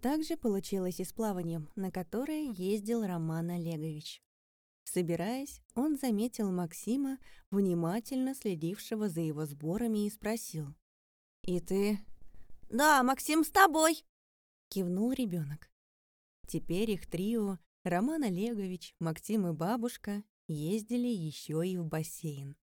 Также получилось и с плаванием, на которое ездил Роман Олегович. Собираясь, он заметил Максима, внимательно следившего за его сборами, и спросил. «И ты?» «Да, Максим с тобой!» — кивнул ребенок. Теперь их трио, Роман Олегович, Максим и бабушка, ездили еще и в бассейн.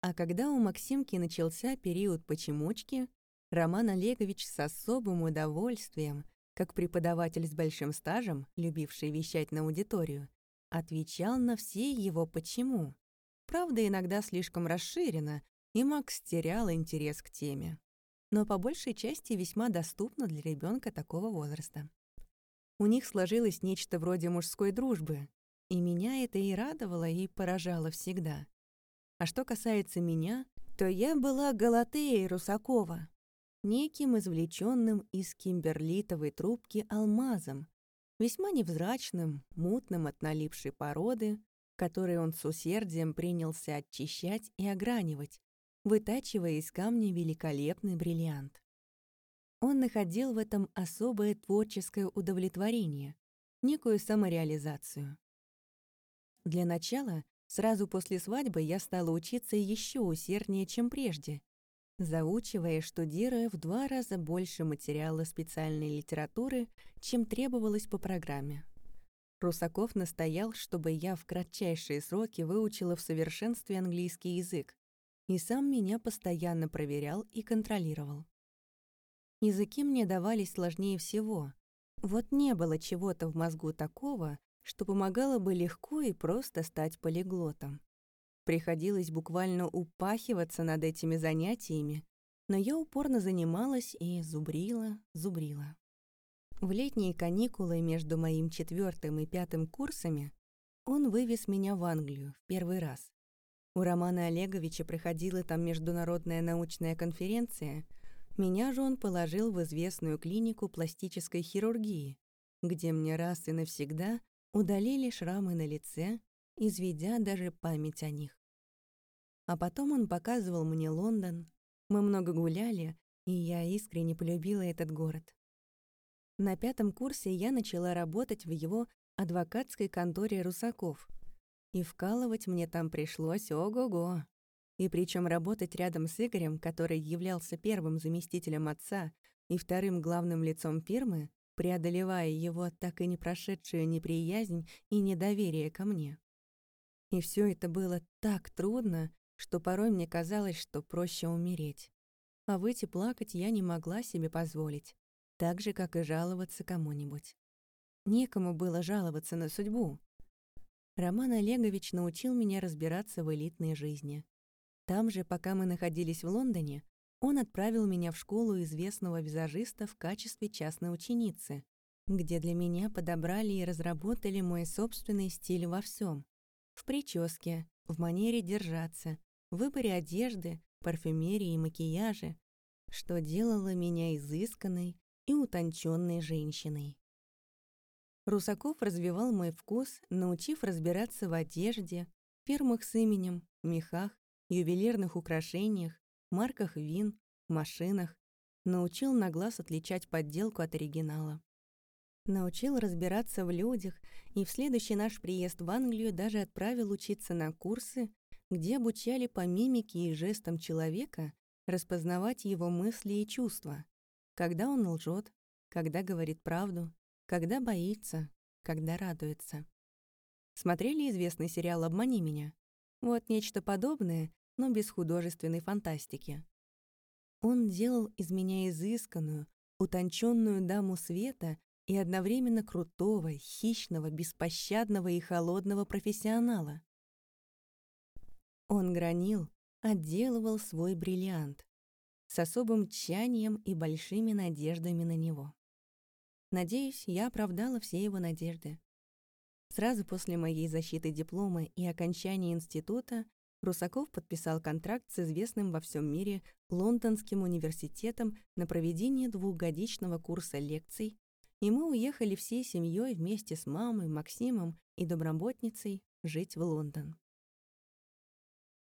А когда у Максимки начался период почемучки, Роман Олегович с особым удовольствием, как преподаватель с большим стажем, любивший вещать на аудиторию, отвечал на все его «почему». Правда, иногда слишком расширенно, и Макс терял интерес к теме. Но по большей части весьма доступно для ребенка такого возраста. У них сложилось нечто вроде мужской дружбы, и меня это и радовало, и поражало всегда. А что касается меня, то я была Галатеей Русакова, неким извлеченным из кимберлитовой трубки алмазом, весьма невзрачным, мутным от налипшей породы, который он с усердием принялся очищать и огранивать, вытачивая из камня великолепный бриллиант. Он находил в этом особое творческое удовлетворение, некую самореализацию. Для начала, сразу после свадьбы я стала учиться еще усерднее, чем прежде, заучивая и штудируя в два раза больше материала специальной литературы, чем требовалось по программе. Русаков настоял, чтобы я в кратчайшие сроки выучила в совершенстве английский язык, и сам меня постоянно проверял и контролировал. Языки мне давались сложнее всего. Вот не было чего-то в мозгу такого, что помогало бы легко и просто стать полиглотом. Приходилось буквально упахиваться над этими занятиями, но я упорно занималась и зубрила, зубрила. В летние каникулы между моим четвертым и пятым курсами он вывез меня в Англию в первый раз. У Романа Олеговича проходила там международная научная конференция, меня же он положил в известную клинику пластической хирургии, где мне раз и навсегда удалили шрамы на лице, изведя даже память о них. А потом он показывал мне Лондон, мы много гуляли, и я искренне полюбила этот город. На пятом курсе я начала работать в его адвокатской конторе Русаков, и вкалывать мне там пришлось ого-го. И причем работать рядом с Игорем, который являлся первым заместителем отца и вторым главным лицом фирмы, преодолевая его так и не прошедшую неприязнь и недоверие ко мне. И все это было так трудно, что порой мне казалось, что проще умереть. А выйти плакать я не могла себе позволить, так же, как и жаловаться кому-нибудь. Некому было жаловаться на судьбу. Роман Олегович научил меня разбираться в элитной жизни. Там же, пока мы находились в Лондоне, он отправил меня в школу известного визажиста в качестве частной ученицы, где для меня подобрали и разработали мой собственный стиль во всем: В прическе, в манере держаться, в выборе одежды, парфюмерии и макияже, что делало меня изысканной и утонченной женщиной. Русаков развивал мой вкус, научив разбираться в одежде, фирмах с именем, мехах, ювелирных украшениях, марках вин, машинах, научил на глаз отличать подделку от оригинала. Научил разбираться в людях и в следующий наш приезд в Англию даже отправил учиться на курсы, где обучали по мимике и жестам человека распознавать его мысли и чувства, когда он лжет, когда говорит правду, когда боится, когда радуется. Смотрели известный сериал «Обмани меня»? Вот нечто подобное, но без художественной фантастики. Он делал из меня изысканную, утонченную даму света и одновременно крутого, хищного, беспощадного и холодного профессионала. Он гранил, отделывал свой бриллиант с особым тщанием и большими надеждами на него. Надеюсь, я оправдала все его надежды. Сразу после моей защиты диплома и окончания института Русаков подписал контракт с известным во всем мире Лондонским университетом на проведение двухгодичного курса лекций, и мы уехали всей семьей вместе с мамой, Максимом и домработницей жить в Лондон.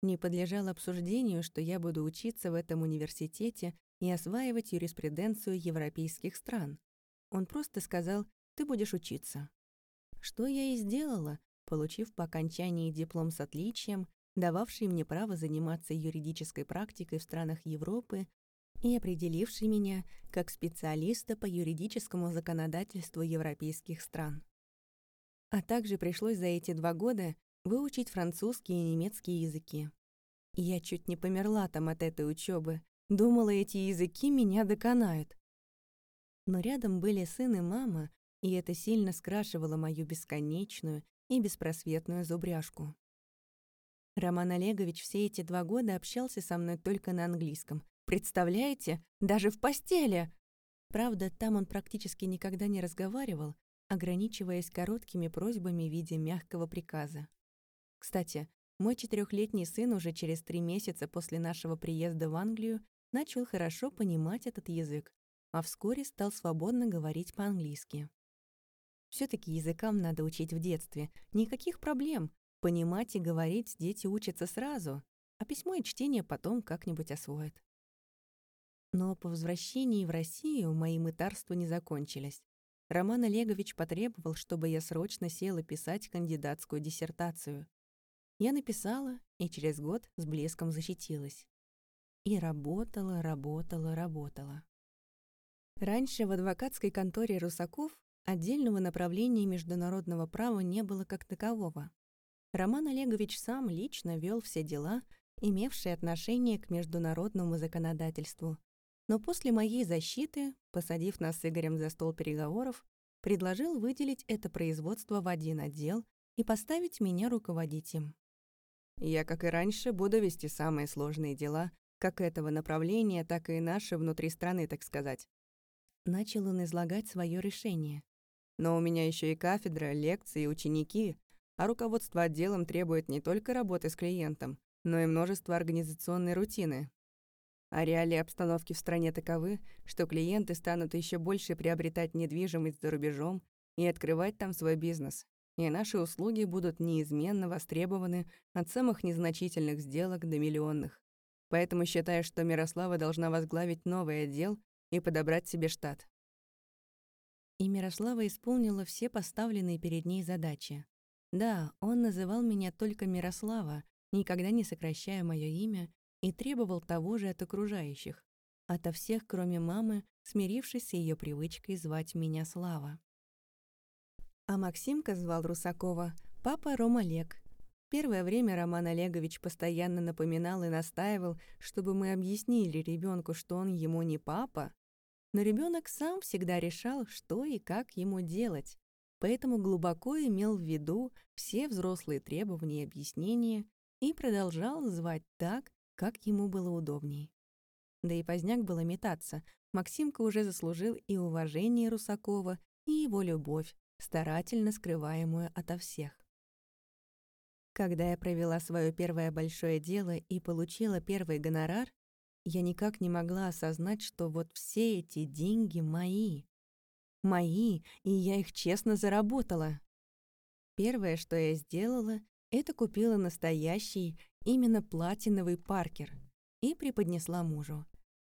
Не подлежало обсуждению, что я буду учиться в этом университете и осваивать юриспруденцию европейских стран, он просто сказал «ты будешь учиться». Что я и сделала, получив по окончании диплом с отличием, дававший мне право заниматься юридической практикой в странах Европы и определивший меня как специалиста по юридическому законодательству европейских стран. А также пришлось за эти два года выучить французский и немецкий языки. Я чуть не померла там от этой учебы, думала, эти языки меня доконают. Но рядом были сын и мама, и это сильно скрашивало мою бесконечную и беспросветную зубряжку. Роман Олегович все эти два года общался со мной только на английском. Представляете? Даже в постели! Правда, там он практически никогда не разговаривал, ограничиваясь короткими просьбами в виде мягкого приказа. Кстати, мой четырехлетний сын уже через три месяца после нашего приезда в Англию начал хорошо понимать этот язык, а вскоре стал свободно говорить по-английски. все таки языкам надо учить в детстве, никаких проблем, Понимать и говорить дети учатся сразу, а письмо и чтение потом как-нибудь освоят. Но по возвращении в Россию мои мытарства не закончились. Роман Олегович потребовал, чтобы я срочно села писать кандидатскую диссертацию. Я написала и через год с блеском защитилась. И работала, работала, работала. Раньше в адвокатской конторе Русаков отдельного направления международного права не было как такового. Роман Олегович сам лично вел все дела, имевшие отношение к международному законодательству. Но после моей защиты, посадив нас с Игорем за стол переговоров, предложил выделить это производство в один отдел и поставить меня руководить им. Я, как и раньше, буду вести самые сложные дела, как этого направления, так и наши внутри страны, так сказать. Начал он излагать свое решение. Но у меня еще и кафедра, лекции, ученики, а руководство отделом требует не только работы с клиентом, но и множество организационной рутины. А реалии обстановки в стране таковы, что клиенты станут еще больше приобретать недвижимость за рубежом и открывать там свой бизнес. И наши услуги будут неизменно востребованы от самых незначительных сделок до миллионных. Поэтому считаю, что Мирослава должна возглавить новый отдел и подобрать себе штат. И Мирослава исполнила все поставленные перед ней задачи. Да, он называл меня только Мирослава, никогда не сокращая мое имя, и требовал того же от окружающих, ото всех, кроме мамы, смирившись с ее привычкой звать меня Слава. А Максимка звал Русакова «папа Ром Олег». Первое время Роман Олегович постоянно напоминал и настаивал, чтобы мы объяснили ребенку, что он ему не папа, но ребенок сам всегда решал, что и как ему делать, поэтому глубоко имел в виду все взрослые требования и объяснения и продолжал звать так, как ему было удобней. Да и поздняк было метаться. Максимка уже заслужил и уважение Русакова, и его любовь, старательно скрываемую ото всех. Когда я провела свое первое большое дело и получила первый гонорар, я никак не могла осознать, что вот все эти деньги мои. Мои, и я их честно заработала. Первое, что я сделала, это купила настоящий, именно платиновый паркер и преподнесла мужу.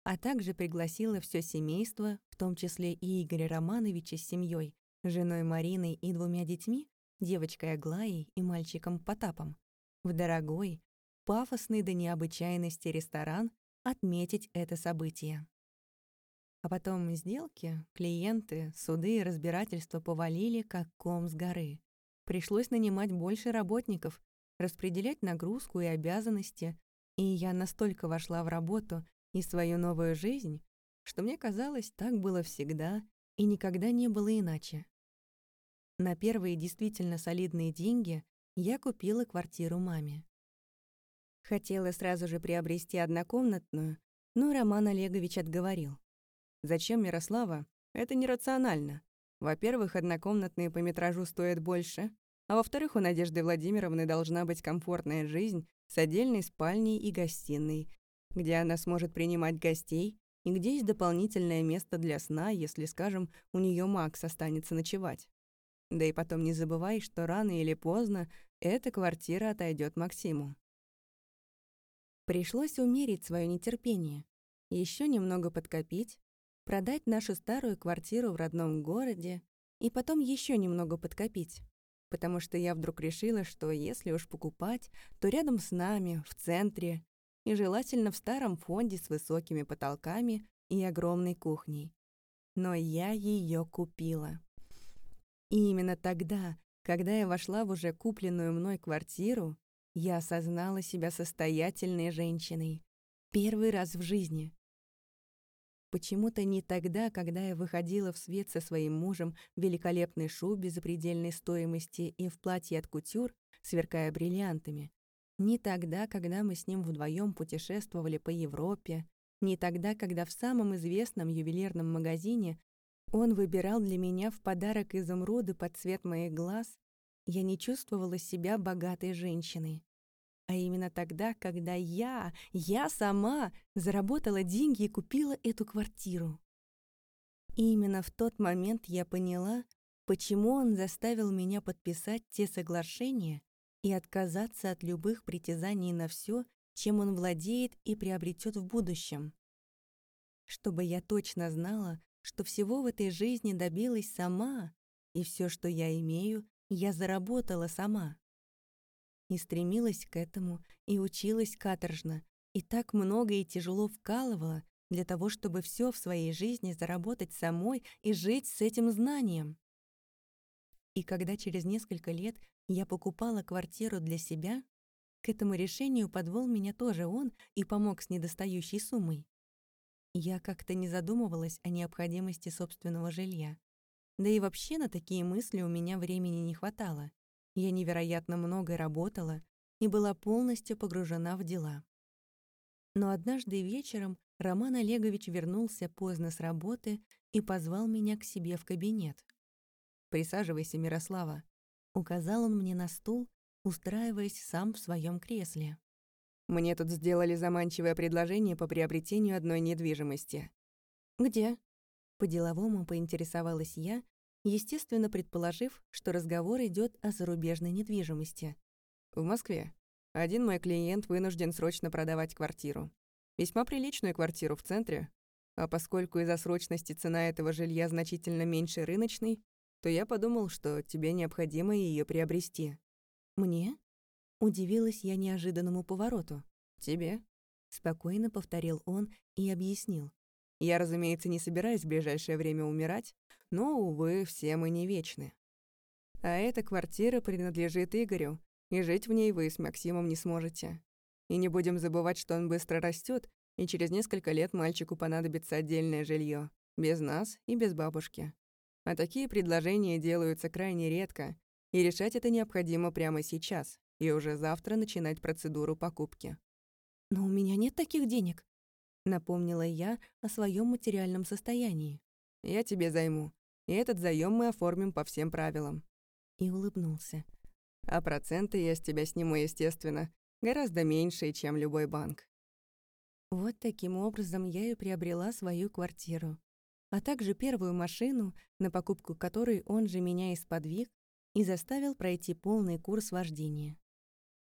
А также пригласила все семейство, в том числе и Игоря Романовича с семьей, женой Мариной и двумя детьми, девочкой Аглаей и мальчиком Потапом, в дорогой, пафосный до необычайности ресторан отметить это событие. А потом сделки, клиенты, суды и разбирательства повалили, как ком с горы. Пришлось нанимать больше работников, распределять нагрузку и обязанности, и я настолько вошла в работу и свою новую жизнь, что мне казалось, так было всегда и никогда не было иначе. На первые действительно солидные деньги я купила квартиру маме. Хотела сразу же приобрести однокомнатную, но Роман Олегович отговорил. Зачем Мирослава? Это нерационально. Во-первых, однокомнатные по метражу стоят больше, а во-вторых, у Надежды Владимировны должна быть комфортная жизнь с отдельной спальней и гостиной, где она сможет принимать гостей и где есть дополнительное место для сна, если, скажем, у нее Макс останется ночевать. Да и потом не забывай, что рано или поздно эта квартира отойдет Максиму. Пришлось умерить свое нетерпение, еще немного подкопить, продать нашу старую квартиру в родном городе и потом еще немного подкопить. Потому что я вдруг решила, что если уж покупать, то рядом с нами, в центре, и желательно в старом фонде с высокими потолками и огромной кухней. Но я ее купила. И именно тогда, когда я вошла в уже купленную мной квартиру, я осознала себя состоятельной женщиной. Первый раз в жизни. Почему-то не тогда, когда я выходила в свет со своим мужем в великолепной шубе запредельной стоимости и в платье от кутюр, сверкая бриллиантами. Не тогда, когда мы с ним вдвоем путешествовали по Европе. Не тогда, когда в самом известном ювелирном магазине он выбирал для меня в подарок изумруды под цвет моих глаз. Я не чувствовала себя богатой женщиной а именно тогда, когда я, я сама заработала деньги и купила эту квартиру. И именно в тот момент я поняла, почему он заставил меня подписать те соглашения и отказаться от любых притязаний на все, чем он владеет и приобретет в будущем. Чтобы я точно знала, что всего в этой жизни добилась сама, и все, что я имею, я заработала сама и стремилась к этому, и училась каторжно, и так много и тяжело вкалывала для того, чтобы все в своей жизни заработать самой и жить с этим знанием. И когда через несколько лет я покупала квартиру для себя, к этому решению подвел меня тоже он и помог с недостающей суммой. Я как-то не задумывалась о необходимости собственного жилья. Да и вообще на такие мысли у меня времени не хватало. Я невероятно много работала и была полностью погружена в дела. Но однажды вечером Роман Олегович вернулся поздно с работы и позвал меня к себе в кабинет. «Присаживайся, Мирослава», — указал он мне на стул, устраиваясь сам в своем кресле. «Мне тут сделали заманчивое предложение по приобретению одной недвижимости». «Где?» По-деловому поинтересовалась я, естественно предположив, что разговор идет о зарубежной недвижимости. В Москве. Один мой клиент вынужден срочно продавать квартиру. Весьма приличную квартиру в центре. А поскольку из-за срочности цена этого жилья значительно меньше рыночной, то я подумал, что тебе необходимо ее приобрести. Мне? Удивилась я неожиданному повороту. Тебе? Спокойно повторил он и объяснил. Я, разумеется, не собираюсь в ближайшее время умирать, но, увы, все мы не вечны. А эта квартира принадлежит Игорю, и жить в ней вы с Максимом не сможете. И не будем забывать, что он быстро растет, и через несколько лет мальчику понадобится отдельное жилье, без нас и без бабушки. А такие предложения делаются крайне редко, и решать это необходимо прямо сейчас, и уже завтра начинать процедуру покупки. «Но у меня нет таких денег», Напомнила я о своем материальном состоянии. «Я тебе займу, и этот заем мы оформим по всем правилам». И улыбнулся. «А проценты я с тебя сниму, естественно, гораздо меньшие, чем любой банк». Вот таким образом я и приобрела свою квартиру, а также первую машину, на покупку которой он же меня исподвиг и заставил пройти полный курс вождения.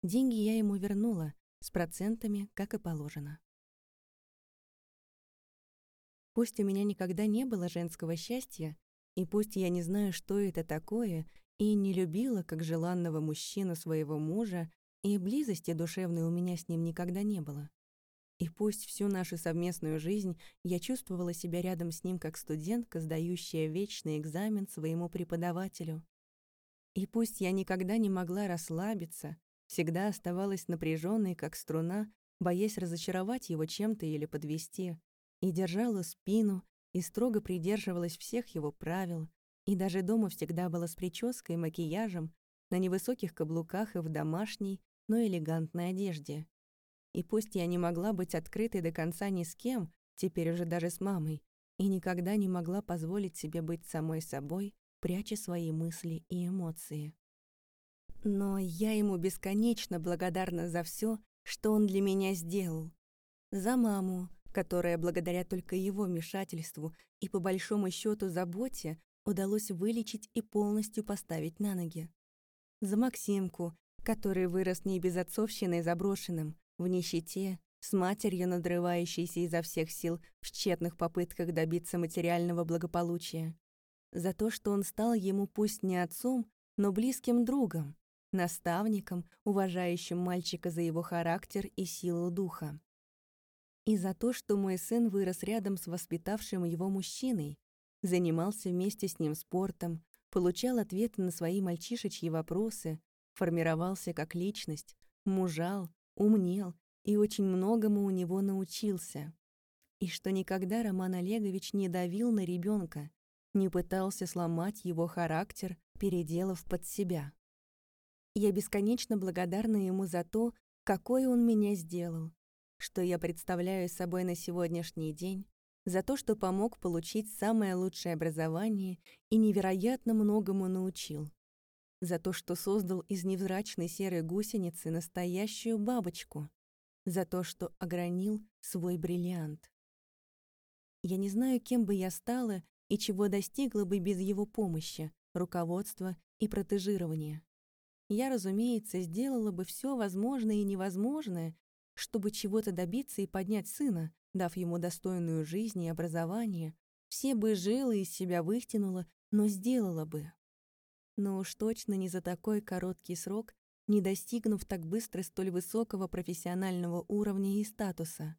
Деньги я ему вернула, с процентами, как и положено. Пусть у меня никогда не было женского счастья, и пусть я не знаю, что это такое, и не любила как желанного мужчину своего мужа, и близости душевной у меня с ним никогда не было. И пусть всю нашу совместную жизнь я чувствовала себя рядом с ним как студентка, сдающая вечный экзамен своему преподавателю. И пусть я никогда не могла расслабиться, всегда оставалась напряженной, как струна, боясь разочаровать его чем-то или подвести, и держала спину, и строго придерживалась всех его правил, и даже дома всегда была с прической, макияжем, на невысоких каблуках и в домашней, но элегантной одежде. И пусть я не могла быть открытой до конца ни с кем, теперь уже даже с мамой, и никогда не могла позволить себе быть самой собой, пряча свои мысли и эмоции. Но я ему бесконечно благодарна за все, что он для меня сделал. За маму, которое благодаря только его вмешательству и по большому счету заботе удалось вылечить и полностью поставить на ноги. За Максимку, который вырос не без отцовщины заброшенным, в нищете, с матерью, надрывающейся изо всех сил в тщетных попытках добиться материального благополучия, за то, что он стал ему пусть не отцом, но близким другом, наставником, уважающим мальчика за его характер и силу духа. И за то, что мой сын вырос рядом с воспитавшим его мужчиной, занимался вместе с ним спортом, получал ответы на свои мальчишечьи вопросы, формировался как личность, мужал, умнел и очень многому у него научился. И что никогда Роман Олегович не давил на ребенка, не пытался сломать его характер, переделав под себя. Я бесконечно благодарна ему за то, какой он меня сделал, что я представляю собой на сегодняшний день, за то, что помог получить самое лучшее образование и невероятно многому научил, за то, что создал из невзрачной серой гусеницы настоящую бабочку, за то, что огранил свой бриллиант. Я не знаю, кем бы я стала и чего достигла бы без его помощи, руководства и протежирования. Я, разумеется, сделала бы все возможное и невозможное, чтобы чего-то добиться и поднять сына, дав ему достойную жизнь и образование, все бы жила из себя вытянула, но сделала бы. Но уж точно не за такой короткий срок, не достигнув так быстро столь высокого профессионального уровня и статуса.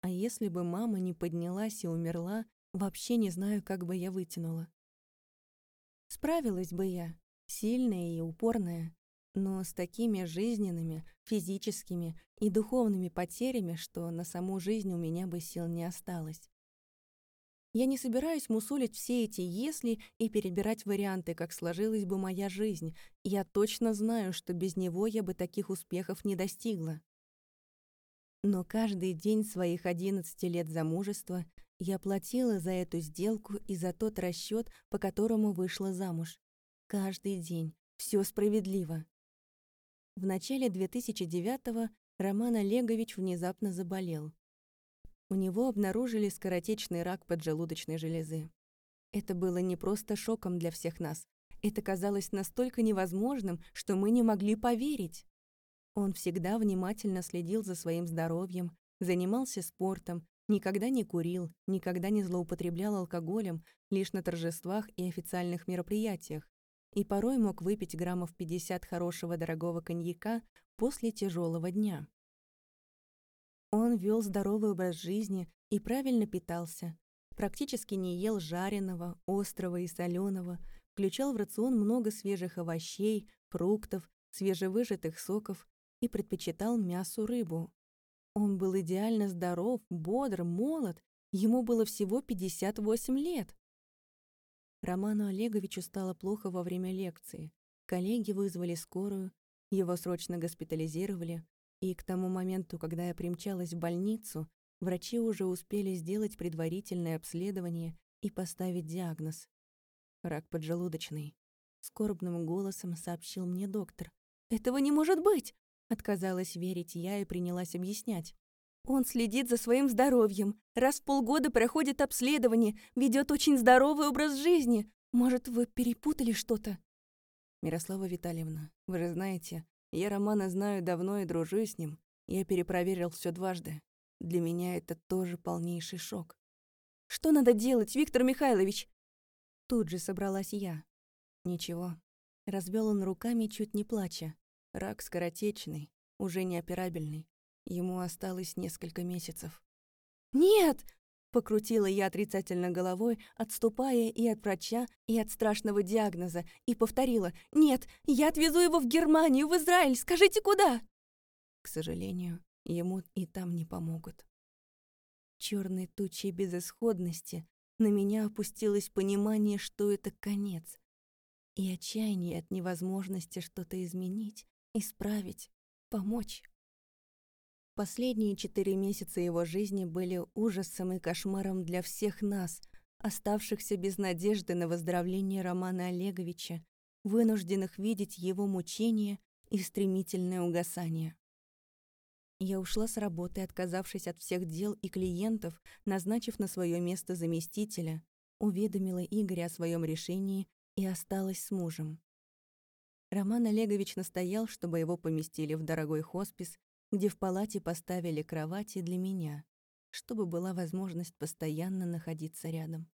А если бы мама не поднялась и умерла, вообще не знаю, как бы я вытянула. Справилась бы я, сильная и упорная, но с такими жизненными, физическими и духовными потерями, что на саму жизнь у меня бы сил не осталось. Я не собираюсь мусолить все эти «если» и перебирать варианты, как сложилась бы моя жизнь. Я точно знаю, что без него я бы таких успехов не достигла. Но каждый день своих 11 лет замужества я платила за эту сделку и за тот расчет, по которому вышла замуж. Каждый день. Все справедливо. В начале 2009-го Роман Олегович внезапно заболел. У него обнаружили скоротечный рак поджелудочной железы. Это было не просто шоком для всех нас. Это казалось настолько невозможным, что мы не могли поверить. Он всегда внимательно следил за своим здоровьем, занимался спортом, никогда не курил, никогда не злоупотреблял алкоголем, лишь на торжествах и официальных мероприятиях, и порой мог выпить граммов 50 хорошего дорогого коньяка после тяжелого дня. Он вел здоровый образ жизни и правильно питался, практически не ел жареного, острого и соленого, включал в рацион много свежих овощей, фруктов, свежевыжатых соков и предпочитал мясу рыбу. Он был идеально здоров, бодр, молод, ему было всего 58 лет. Роману Олеговичу стало плохо во время лекции. Коллеги вызвали скорую, его срочно госпитализировали, и к тому моменту, когда я примчалась в больницу, врачи уже успели сделать предварительное обследование и поставить диагноз. Рак поджелудочный. Скорбным голосом сообщил мне доктор. «Этого не может быть!» Отказалась верить я и принялась объяснять. Он следит за своим здоровьем, раз в полгода проходит обследование, ведет очень здоровый образ жизни. Может, вы перепутали что-то?» «Мирослава Витальевна, вы же знаете, я Романа знаю давно и дружу с ним. Я перепроверил все дважды. Для меня это тоже полнейший шок». «Что надо делать, Виктор Михайлович?» Тут же собралась я. «Ничего». Развел он руками, чуть не плача. Рак скоротечный, уже неоперабельный. Ему осталось несколько месяцев. «Нет!» — покрутила я отрицательно головой, отступая и от врача, и от страшного диагноза, и повторила «Нет, я отвезу его в Германию, в Израиль, скажите, куда?» К сожалению, ему и там не помогут. Черной тучей безысходности на меня опустилось понимание, что это конец, и отчаяние от невозможности что-то изменить, исправить, помочь. Последние четыре месяца его жизни были ужасом и кошмаром для всех нас, оставшихся без надежды на выздоровление Романа Олеговича, вынужденных видеть его мучения и стремительное угасание. Я ушла с работы, отказавшись от всех дел и клиентов, назначив на свое место заместителя, уведомила Игоря о своем решении и осталась с мужем. Роман Олегович настоял, чтобы его поместили в дорогой хоспис где в палате поставили кровати для меня, чтобы была возможность постоянно находиться рядом.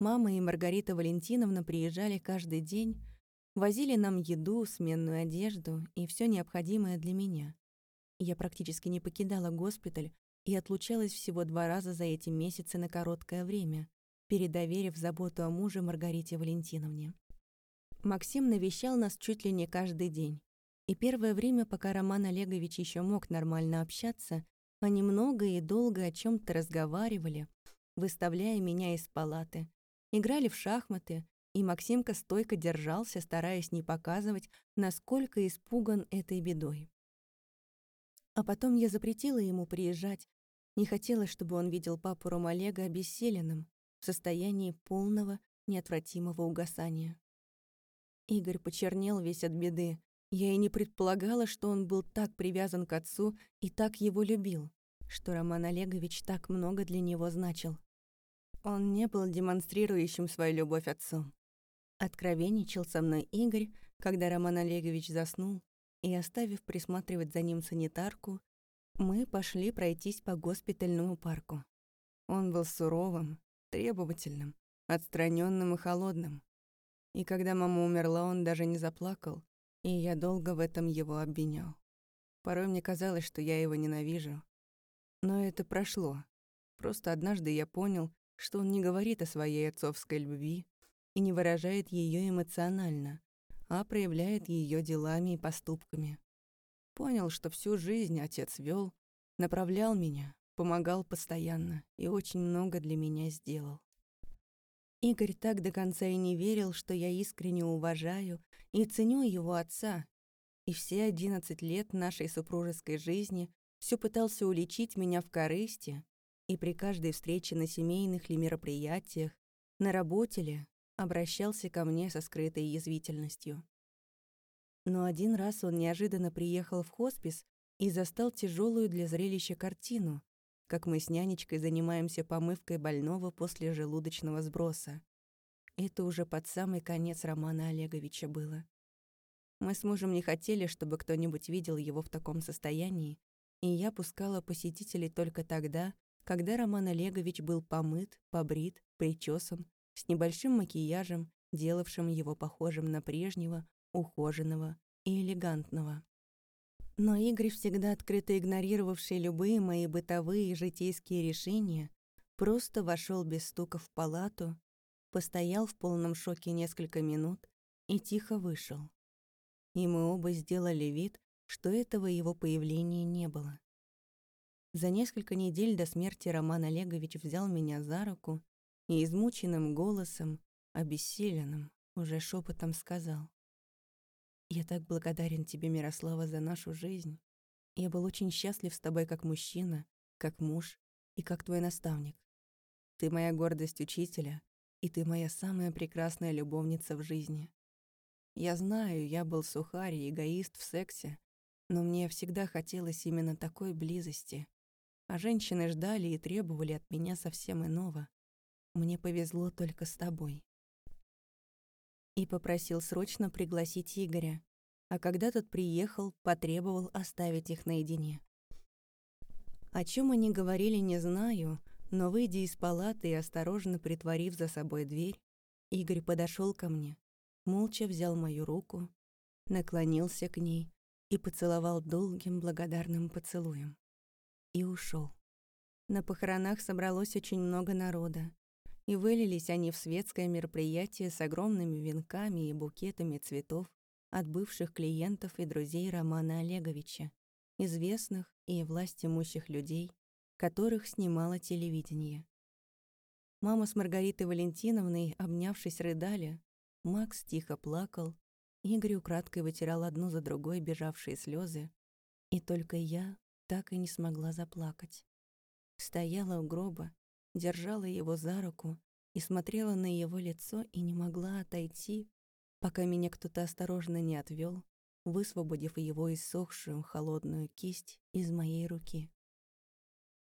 Мама и Маргарита Валентиновна приезжали каждый день, возили нам еду, сменную одежду и все необходимое для меня. Я практически не покидала госпиталь и отлучалась всего два раза за эти месяцы на короткое время, передоверив заботу о муже Маргарите Валентиновне. Максим навещал нас чуть ли не каждый день. И первое время, пока Роман Олегович еще мог нормально общаться, они много и долго о чем то разговаривали, выставляя меня из палаты. Играли в шахматы, и Максимка стойко держался, стараясь не показывать, насколько испуган этой бедой. А потом я запретила ему приезжать, не хотела, чтобы он видел папу Ромалега обессиленным, в состоянии полного, неотвратимого угасания. Игорь почернел весь от беды. Я и не предполагала, что он был так привязан к отцу и так его любил, что Роман Олегович так много для него значил. Он не был демонстрирующим свою любовь отцу. Откровенничал со мной Игорь, когда Роман Олегович заснул, и, оставив присматривать за ним санитарку, мы пошли пройтись по госпитальному парку. Он был суровым, требовательным, отстраненным и холодным. И когда мама умерла, он даже не заплакал, и я долго в этом его обвинял. Порой мне казалось, что я его ненавижу. Но это прошло. Просто однажды я понял, что он не говорит о своей отцовской любви и не выражает ее эмоционально, а проявляет ее делами и поступками. Понял, что всю жизнь отец вел, направлял меня, помогал постоянно и очень много для меня сделал. Игорь так до конца и не верил, что я искренне уважаю и ценю его отца. И все одиннадцать лет нашей супружеской жизни все пытался уличить меня в корысти, и при каждой встрече на семейных ли мероприятиях, на работе ли, обращался ко мне со скрытой язвительностью. Но один раз он неожиданно приехал в хоспис и застал тяжелую для зрелища картину, как мы с нянечкой занимаемся помывкой больного после желудочного сброса. Это уже под самый конец Романа Олеговича было. Мы с мужем не хотели, чтобы кто-нибудь видел его в таком состоянии, и я пускала посетителей только тогда, когда Роман Олегович был помыт, побрит, причесан, с небольшим макияжем, делавшим его похожим на прежнего, ухоженного и элегантного. Но Игорь, всегда открыто игнорировавший любые мои бытовые и житейские решения, просто вошел без стука в палату, постоял в полном шоке несколько минут и тихо вышел. И мы оба сделали вид, что этого его появления не было. За несколько недель до смерти Роман Олегович взял меня за руку и измученным голосом, обессиленным, уже шепотом сказал. Я так благодарен тебе, Мирослава, за нашу жизнь. Я был очень счастлив с тобой как мужчина, как муж и как твой наставник. Ты моя гордость учителя, и ты моя самая прекрасная любовница в жизни. Я знаю, я был сухарь и эгоист в сексе, но мне всегда хотелось именно такой близости. А женщины ждали и требовали от меня совсем иного. Мне повезло только с тобой и попросил срочно пригласить Игоря, а когда тот приехал, потребовал оставить их наедине. О чем они говорили, не знаю, но, выйдя из палаты и осторожно притворив за собой дверь, Игорь подошел ко мне, молча взял мою руку, наклонился к ней и поцеловал долгим благодарным поцелуем. И ушел. На похоронах собралось очень много народа, и вылились они в светское мероприятие с огромными венками и букетами цветов от бывших клиентов и друзей Романа Олеговича, известных и властимущих людей, которых снимало телевидение. Мама с Маргаритой Валентиновной, обнявшись, рыдали, Макс тихо плакал, Игорь украдкой вытирал одну за другой бежавшие слезы, и только я так и не смогла заплакать. Стояла у гроба, держала его за руку и смотрела на его лицо и не могла отойти, пока меня кто-то осторожно не отвел, высвободив его иссохшую холодную кисть из моей руки.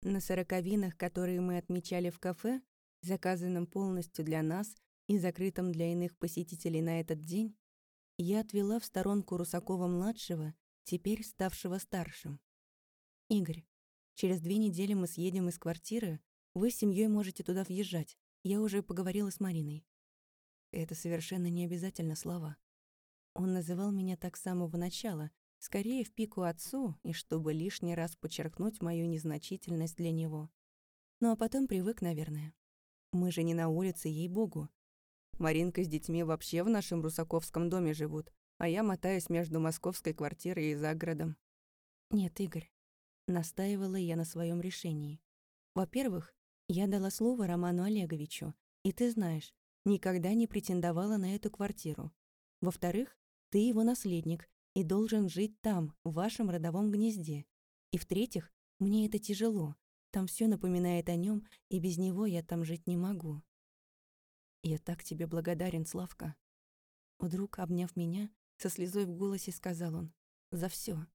На сороковинах, которые мы отмечали в кафе, заказанном полностью для нас и закрытом для иных посетителей на этот день, я отвела в сторонку Русакова-младшего, теперь ставшего старшим, «Игорь, через две недели мы съедем из квартиры, вы с семьей можете туда въезжать. Я уже поговорила с Мариной». Это совершенно не обязательно слова. Он называл меня так с самого начала, скорее в пику отцу, и чтобы лишний раз подчеркнуть мою незначительность для него. Ну а потом привык, наверное. Мы же не на улице, ей-богу. Маринка с детьми вообще в нашем русаковском доме живут, а я мотаюсь между московской квартирой и загородом. Нет, Игорь, настаивала я на своем решении. Во-первых, я дала слово Роману Олеговичу, и ты знаешь, никогда не претендовала на эту квартиру. Во-вторых, ты его наследник и должен жить там, в вашем родовом гнезде. И в-третьих, мне это тяжело. Там все напоминает о нем, и без него я там жить не могу. Я так тебе благодарен, Славка. Вдруг, обняв меня, со слезой в голосе сказал он. За все,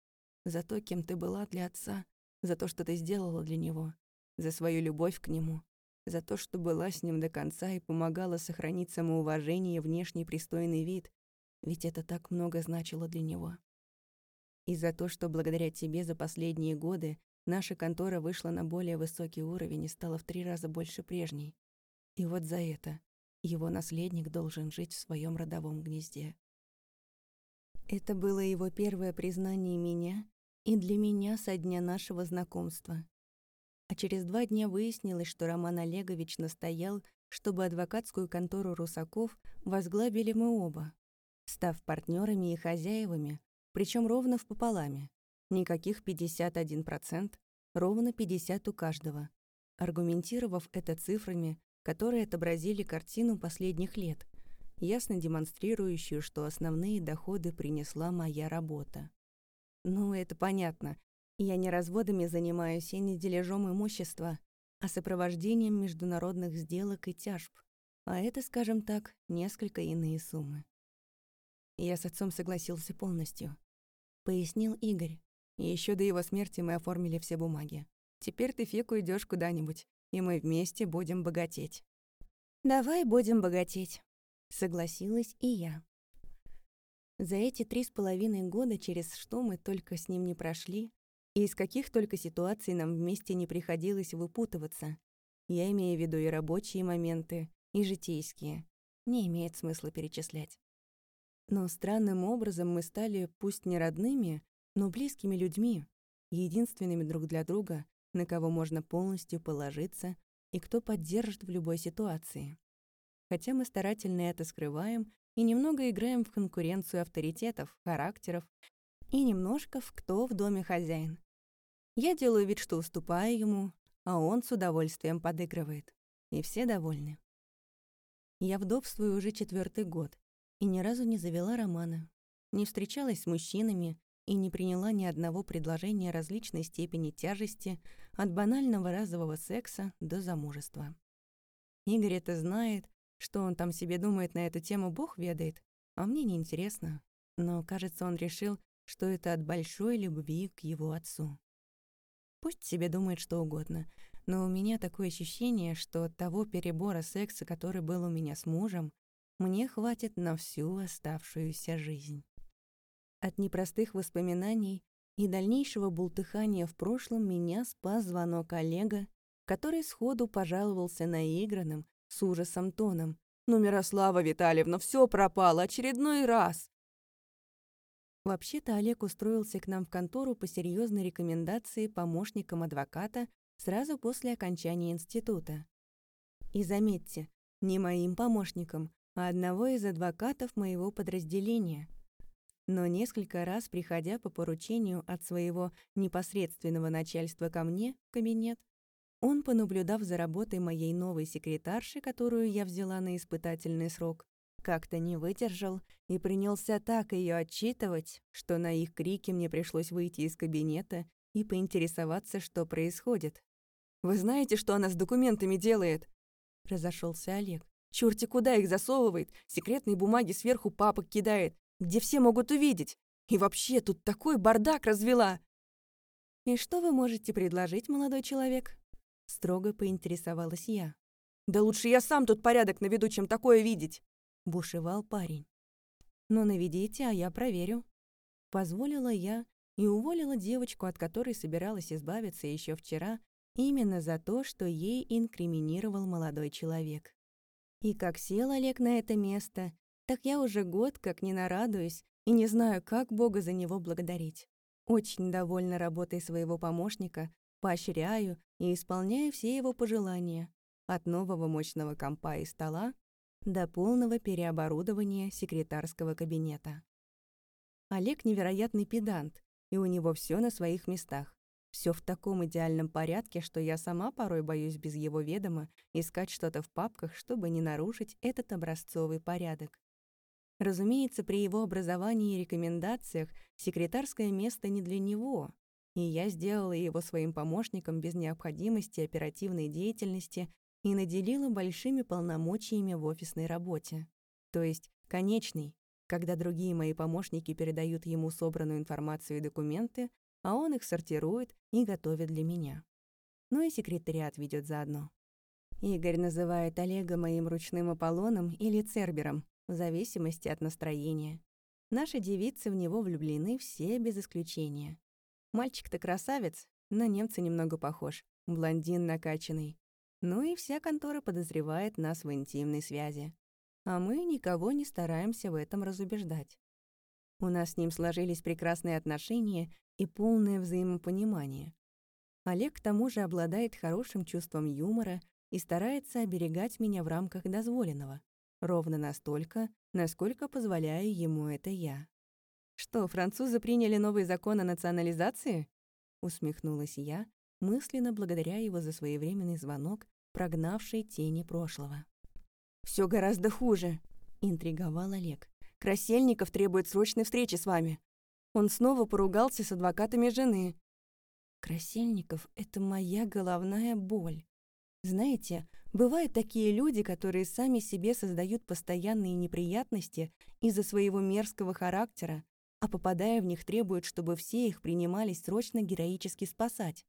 За то, кем ты была для отца. За то, что ты сделала для него. За свою любовь к нему. За то, что была с ним до конца и помогала сохранить самоуважение и внешний пристойный вид. Ведь это так много значило для него. И за то, что благодаря тебе за последние годы наша контора вышла на более высокий уровень и стала в три раза больше прежней. И вот за это его наследник должен жить в своем родовом гнезде. Это было его первое признание меня и для меня со дня нашего знакомства. А через два дня выяснилось, что Роман Олегович настоял, чтобы адвокатскую контору Русаков возглавили мы оба, став партнерами и хозяевами, причем ровно в пополаме. Никаких 51%, ровно 50 у каждого, аргументировав это цифрами, которые отобразили картину последних лет, ясно демонстрирующую, что основные доходы принесла моя работа. Ну, это понятно. Я не разводами занимаюсь и не дележом имущества, а сопровождением международных сделок и тяжб. А это, скажем так, несколько иные суммы. Я с отцом согласился полностью. Пояснил Игорь. И еще до его смерти мы оформили все бумаги. Теперь ты, Фик, уйдешь куда-нибудь и мы вместе будем богатеть». «Давай будем богатеть», — согласилась и я. За эти три с половиной года, через что мы только с ним не прошли, и из каких только ситуаций нам вместе не приходилось выпутываться, я имею в виду и рабочие моменты, и житейские, не имеет смысла перечислять. Но странным образом мы стали, пусть не родными, но близкими людьми, единственными друг для друга, на кого можно полностью положиться и кто поддержит в любой ситуации. Хотя мы старательно это скрываем и немного играем в конкуренцию авторитетов, характеров и немножко в кто в доме хозяин. Я делаю вид, что уступаю ему, а он с удовольствием подыгрывает. И все довольны. Я вдовствую уже четвертый год и ни разу не завела романа. Не встречалась с мужчинами, и не приняла ни одного предложения различной степени тяжести от банального разового секса до замужества. Игорь это знает, что он там себе думает на эту тему, бог ведает, а мне не интересно. Но, кажется, он решил, что это от большой любви к его отцу. Пусть себе думает что угодно, но у меня такое ощущение, что от того перебора секса, который был у меня с мужем, мне хватит на всю оставшуюся жизнь. От непростых воспоминаний и дальнейшего бултыхания в прошлом меня спас звонок Олега, который сходу пожаловался наигранным, с ужасом тоном. «Ну, Мирослава Витальевна, все пропало, очередной раз!» Вообще-то Олег устроился к нам в контору по серьезной рекомендации помощником адвоката сразу после окончания института. И заметьте, не моим помощником, а одного из адвокатов моего подразделения но несколько раз, приходя по поручению от своего непосредственного начальства ко мне в кабинет, он, понаблюдав за работой моей новой секретарши, которую я взяла на испытательный срок, как-то не выдержал и принялся так ее отчитывать, что на их крики мне пришлось выйти из кабинета и поинтересоваться, что происходит. «Вы знаете, что она с документами делает?» Разошелся Олег. «Чёрти куда их засовывает, секретные бумаги сверху папок кидает, где все могут увидеть. И вообще, тут такой бардак развела!» «И что вы можете предложить, молодой человек?» Строго поинтересовалась я. «Да лучше я сам тут порядок наведу, чем такое видеть!» Бушевал парень. «Ну, наведите, а я проверю». Позволила я и уволила девочку, от которой собиралась избавиться еще вчера, именно за то, что ей инкриминировал молодой человек. И как сел Олег на это место, так я уже год как не нарадуюсь и не знаю, как Бога за него благодарить. Очень довольна работой своего помощника, поощряю и исполняю все его пожелания, от нового мощного компа и стола до полного переоборудования секретарского кабинета. Олег невероятный педант, и у него все на своих местах. Все в таком идеальном порядке, что я сама порой боюсь без его ведома искать что-то в папках, чтобы не нарушить этот образцовый порядок. Разумеется, при его образовании и рекомендациях секретарское место не для него, и я сделала его своим помощником без необходимости оперативной деятельности и наделила большими полномочиями в офисной работе. То есть конечный, когда другие мои помощники передают ему собранную информацию и документы, а он их сортирует и готовит для меня. Ну и секретариат ведет заодно. Игорь называет Олега моим ручным Аполлоном или Цербером, в зависимости от настроения. Наши девицы в него влюблены все без исключения. Мальчик-то красавец, на немца немного похож, блондин накачанный. Ну и вся контора подозревает нас в интимной связи. А мы никого не стараемся в этом разубеждать. У нас с ним сложились прекрасные отношения и полное взаимопонимание. Олег к тому же обладает хорошим чувством юмора и старается оберегать меня в рамках дозволенного, ровно настолько, насколько позволяю ему это я. «Что, французы приняли новый закон о национализации?» Усмехнулась я, мысленно благодаря его за своевременный звонок, прогнавший тени прошлого. Все гораздо хуже», — интриговал Олег. «Красельников требует срочной встречи с вами. Он снова поругался с адвокатами жены». «Красельников — это моя головная боль. Знаете, бывают такие люди, которые сами себе создают постоянные неприятности из-за своего мерзкого характера, а попадая в них требуют, чтобы все их принимались срочно героически спасать.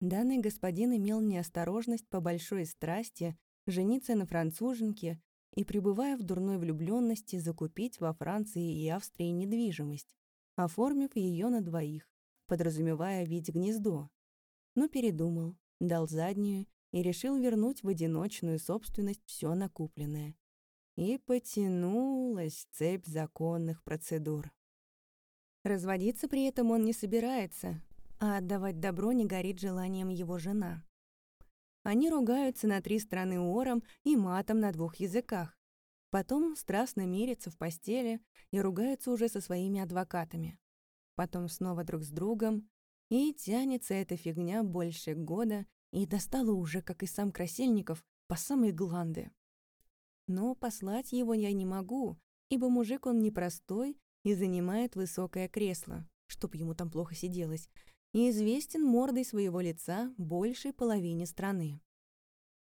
Данный господин имел неосторожность по большой страсти жениться на француженке и, пребывая в дурной влюбленности, закупить во Франции и Австрии недвижимость, оформив ее на двоих, подразумевая видеть гнездо. Но передумал, дал заднюю и решил вернуть в одиночную собственность все накупленное. И потянулась цепь законных процедур. Разводиться при этом он не собирается, а отдавать добро не горит желанием его жена. Они ругаются на три страны ором и матом на двух языках. Потом страстно мирятся в постели и ругаются уже со своими адвокатами. Потом снова друг с другом. И тянется эта фигня больше года и достала уже, как и сам Красильников, по самые гланды. Но послать его я не могу, ибо мужик он непростой и занимает высокое кресло, чтоб ему там плохо сиделось, и известен мордой своего лица большей половине страны.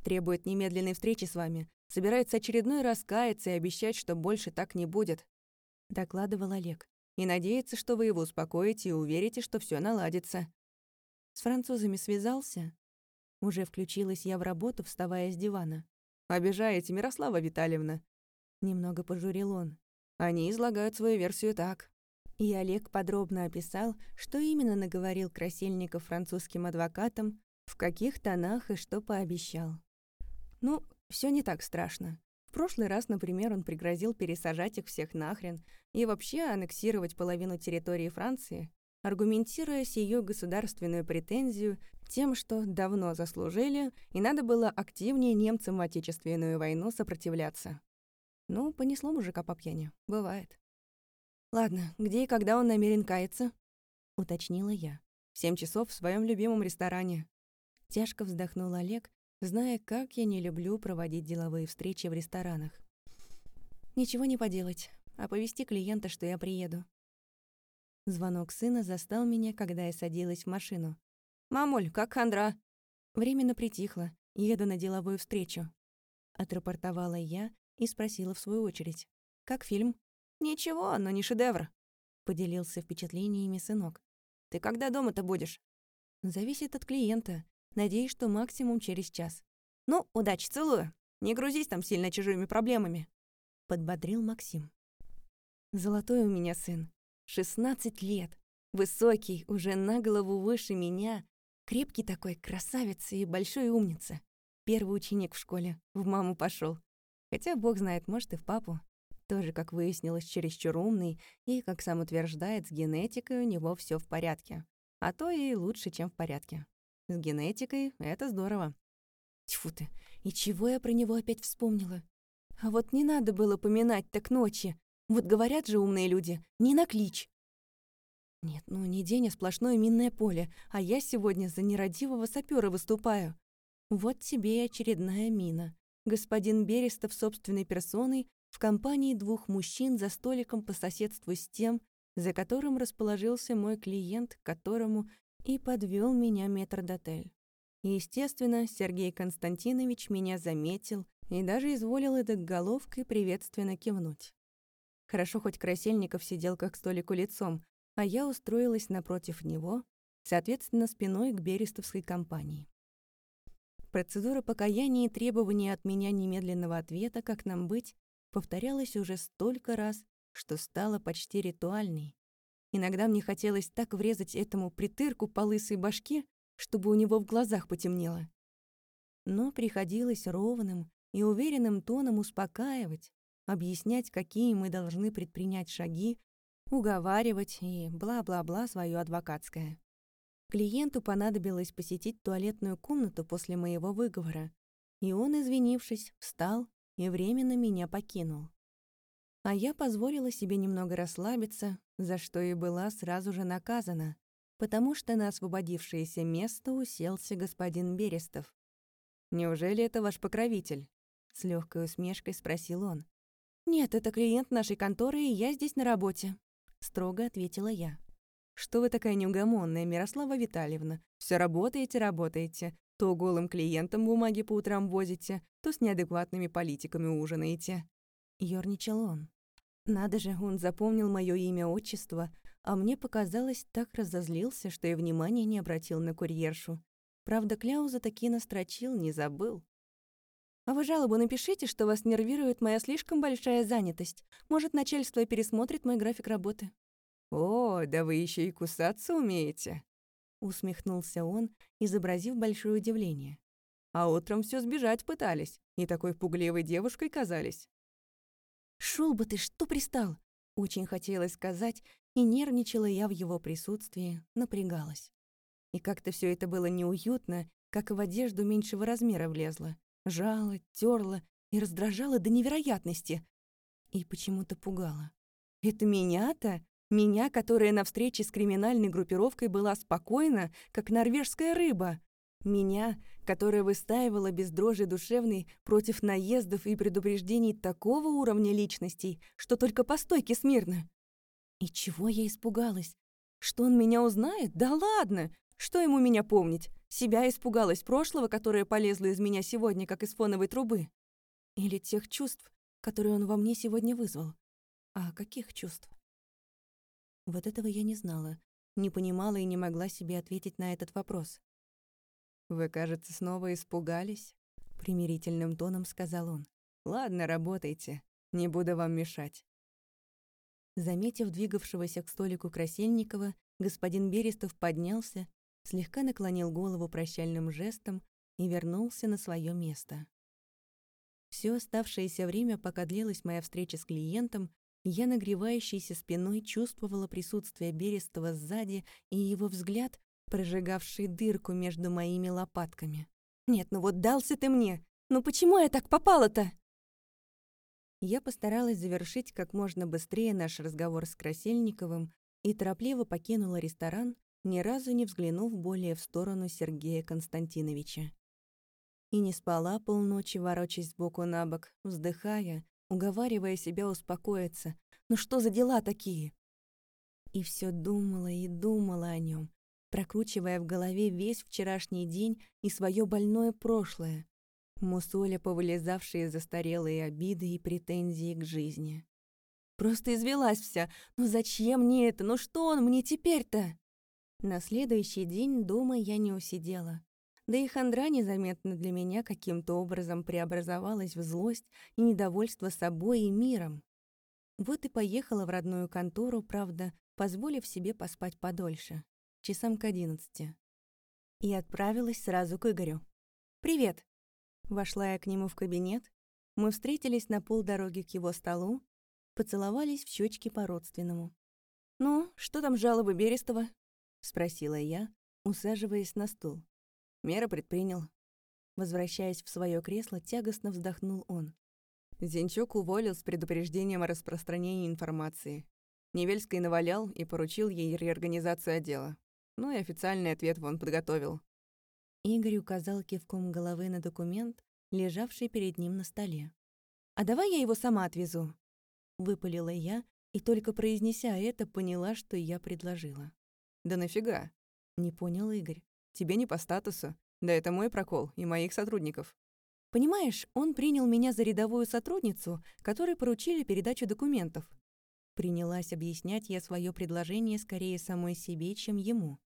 Требует немедленной встречи с вами, собирается очередной раз каяться и обещать, что больше так не будет», — докладывал Олег. «И надеется, что вы его успокоите и уверите, что все наладится». С французами связался. Уже включилась я в работу, вставая с дивана. «Обижаете, Мирослава Витальевна?» Немного пожурил он. «Они излагают свою версию так. И Олег подробно описал, что именно наговорил Красильников французским адвокатам, в каких тонах и что пообещал. Ну, все не так страшно. В прошлый раз, например, он пригрозил пересажать их всех нахрен и вообще аннексировать половину территории Франции, аргументируя ее государственную претензию тем, что давно заслужили, и надо было активнее немцам в Отечественную войну сопротивляться. Ну, понесло мужика по пьяни. Бывает. «Ладно, где и когда он намерен каяться?» — уточнила я. «В семь часов в своем любимом ресторане». Тяжко вздохнул Олег, зная, как я не люблю проводить деловые встречи в ресторанах. «Ничего не поделать. Оповести клиента, что я приеду». Звонок сына застал меня, когда я садилась в машину. «Мамуль, как хандра?» Временно притихло. Еду на деловую встречу. Отрапортовала я и спросила в свою очередь. «Как фильм?» «Ничего, но не шедевр», — поделился впечатлениями сынок. «Ты когда дома-то будешь?» «Зависит от клиента. Надеюсь, что максимум через час». «Ну, удачи, целую. Не грузись там сильно чужими проблемами», — подбодрил Максим. «Золотой у меня сын. 16 лет. Высокий, уже на голову выше меня, крепкий такой, красавец и большой умница. Первый ученик в школе, в маму пошел. Хотя, бог знает, может, и в папу. Тоже, как выяснилось, чересчур умный, и, как сам утверждает, с генетикой у него все в порядке. А то и лучше, чем в порядке. С генетикой это здорово. Тьфу ты, и чего я про него опять вспомнила? А вот не надо было поминать так ночи. Вот говорят же умные люди, не на клич. Нет, ну не день, а сплошное минное поле, а я сегодня за нерадивого сапёра выступаю. Вот тебе и очередная мина. Господин Берестов собственной персоной в компании двух мужчин за столиком по соседству с тем, за которым расположился мой клиент, которому и подвел меня метрдотель. Естественно, Сергей Константинович меня заметил и даже изволил этой головкой приветственно кивнуть. Хорошо, хоть Красильников сидел как столику лицом, а я устроилась напротив него, соответственно, спиной к берестовской компании. Процедура покаяния и требования от меня немедленного ответа, как нам быть, повторялась уже столько раз, что стала почти ритуальной. Иногда мне хотелось так врезать этому притырку по лысой башке, чтобы у него в глазах потемнело. Но приходилось ровным и уверенным тоном успокаивать, объяснять, какие мы должны предпринять шаги, уговаривать и бла-бла-бла свое адвокатское. Клиенту понадобилось посетить туалетную комнату после моего выговора, и он, извинившись, встал и временно меня покинул. А я позволила себе немного расслабиться, за что и была сразу же наказана, потому что на освободившееся место уселся господин Берестов. «Неужели это ваш покровитель?» — с легкой усмешкой спросил он. «Нет, это клиент нашей конторы, и я здесь на работе», — строго ответила я. «Что вы такая неугомонная, Мирослава Витальевна? Все работаете, работаете. То голым клиентам бумаги по утрам возите, то с неадекватными политиками ужинаете». Ёрничал он. Надо же, он запомнил мое имя, отчество, а мне показалось, так разозлился, что и внимания не обратил на курьершу. Правда, Кляуза таки настрочил, не забыл. А вы жалобу напишите, что вас нервирует моя слишком большая занятость. Может, начальство пересмотрит мой график работы». «О, да вы еще и кусаться умеете!» Усмехнулся он, изобразив большое удивление. «А утром все сбежать пытались, и такой пугливой девушкой казались». «Шёл бы ты, что пристал?» Очень хотелось сказать, и нервничала я в его присутствии, напрягалась. И как-то все это было неуютно, как в одежду меньшего размера влезла жала, терла и раздражала до невероятности. И почему-то пугала. Это меня-то? Меня, которая на встрече с криминальной группировкой была спокойна, как норвежская рыба. Меня, которая выстаивала без дрожи душевной против наездов и предупреждений такого уровня личностей, что только по стойке смирно. И чего я испугалась? Что он меня узнает? Да ладно! Что ему меня помнить? Себя испугалась прошлого, которое полезло из меня сегодня, как из фоновой трубы? Или тех чувств, которые он во мне сегодня вызвал? А каких чувств? Вот этого я не знала, не понимала и не могла себе ответить на этот вопрос. «Вы, кажется, снова испугались?» — примирительным тоном сказал он. «Ладно, работайте, не буду вам мешать». Заметив двигавшегося к столику Красильникова, господин Берестов поднялся слегка наклонил голову прощальным жестом и вернулся на свое место. Все оставшееся время, пока длилась моя встреча с клиентом, я, нагревающейся спиной, чувствовала присутствие Берестова сзади и его взгляд, прожигавший дырку между моими лопатками. «Нет, ну вот дался ты мне! Ну почему я так попала-то?» Я постаралась завершить как можно быстрее наш разговор с Красильниковым и торопливо покинула ресторан, ни разу не взглянув более в сторону Сергея Константиновича. И не спала полночи, ворочаясь сбоку на бок, вздыхая, уговаривая себя успокоиться. «Ну что за дела такие?» И все думала и думала о нем, прокручивая в голове весь вчерашний день и свое больное прошлое, мусоля повылезавшие застарелые обиды и претензии к жизни. Просто извелась вся. Ну зачем мне это? Ну что он мне теперь-то? На следующий день дома я не усидела. Да и хандра незаметно для меня каким-то образом преобразовалась в злость и недовольство собой и миром. Вот и поехала в родную контору, правда, позволив себе поспать подольше, часам к одиннадцати. И отправилась сразу к Игорю. «Привет!» Вошла я к нему в кабинет, мы встретились на полдороги к его столу, поцеловались в щечки по-родственному. «Ну, что там жалобы Берестова?» — спросила я, усаживаясь на стул. Мера предпринял. Возвращаясь в свое кресло, тягостно вздохнул он. Зинчук уволил с предупреждением о распространении информации. Невельской навалял и поручил ей реорганизацию отдела. Ну и официальный ответ он подготовил. Игорь указал кивком головы на документ, лежавший перед ним на столе. «А давай я его сама отвезу?» Выпалила я, и только произнеся это, поняла, что я предложила. «Да нафига?» — не понял Игорь. «Тебе не по статусу. Да это мой прокол и моих сотрудников». Понимаешь, он принял меня за рядовую сотрудницу, которой поручили передачу документов. Принялась объяснять я свое предложение скорее самой себе, чем ему.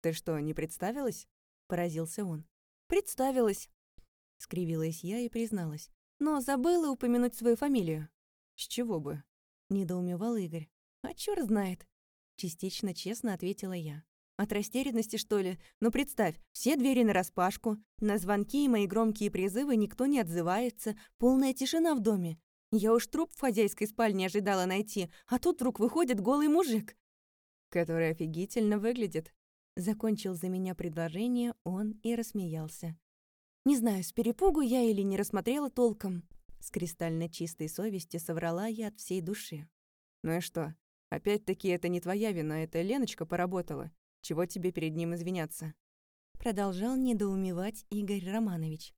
«Ты что, не представилась?» — поразился он. «Представилась», — скривилась я и призналась. «Но забыла упомянуть свою фамилию». «С чего бы?» — недоумевал Игорь. «А чёрт знает», — частично честно ответила я. «От растерянности, что ли? Ну, представь, все двери нараспашку, на звонки и мои громкие призывы никто не отзывается, полная тишина в доме. Я уж труп в хозяйской спальне ожидала найти, а тут вдруг выходит голый мужик». «Который офигительно выглядит», — закончил за меня предложение он и рассмеялся. Не знаю, с перепугу я или не рассмотрела толком. С кристально чистой совестью соврала я от всей души. «Ну и что? Опять-таки это не твоя вина, это Леночка поработала. Чего тебе перед ним извиняться?» Продолжал недоумевать Игорь Романович.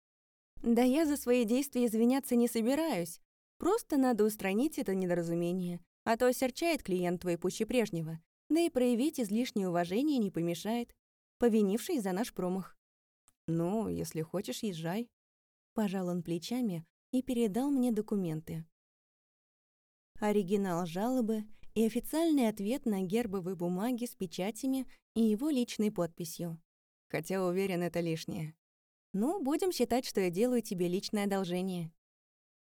«Да я за свои действия извиняться не собираюсь. Просто надо устранить это недоразумение, а то осерчает клиент твой пуще прежнего. Да и проявить излишнее уважение не помешает, повинившись за наш промах. «Ну, если хочешь, езжай». Пожал он плечами и передал мне документы. Оригинал жалобы и официальный ответ на гербовой бумаге с печатями и его личной подписью. Хотя, уверен, это лишнее. Ну, будем считать, что я делаю тебе личное одолжение.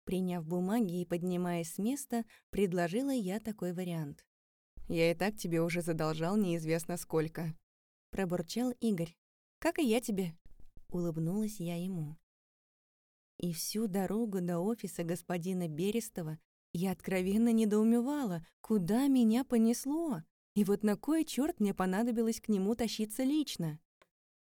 Приняв бумаги и поднимаясь с места, предложила я такой вариант. «Я и так тебе уже задолжал неизвестно сколько», — пробурчал Игорь. «Как и я тебе», улыбнулась я ему. И всю дорогу до офиса господина Берестова я откровенно недоумевала, куда меня понесло, и вот на кой черт мне понадобилось к нему тащиться лично.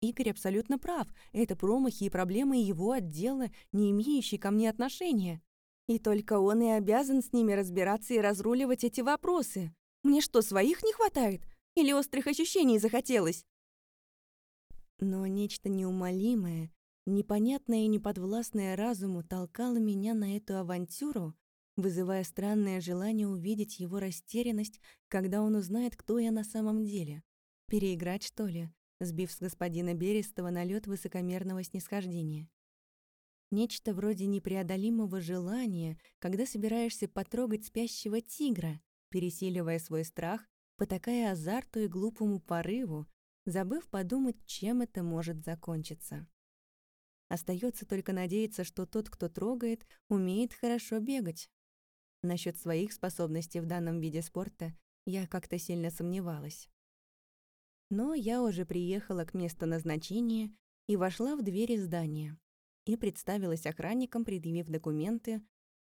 Игорь абсолютно прав, это промахи и проблемы его отдела, не имеющие ко мне отношения. И только он и обязан с ними разбираться и разруливать эти вопросы. Мне что, своих не хватает? Или острых ощущений захотелось? Но нечто неумолимое, непонятное и неподвластное разуму толкало меня на эту авантюру, вызывая странное желание увидеть его растерянность, когда он узнает, кто я на самом деле. Переиграть, что ли, сбив с господина Берестова на лед высокомерного снисхождения. Нечто вроде непреодолимого желания, когда собираешься потрогать спящего тигра, пересиливая свой страх, потакая азарту и глупому порыву, забыв подумать, чем это может закончиться. Остается только надеяться, что тот, кто трогает, умеет хорошо бегать. Насчет своих способностей в данном виде спорта я как-то сильно сомневалась. Но я уже приехала к месту назначения и вошла в двери здания. И представилась охранником, предъявив документы,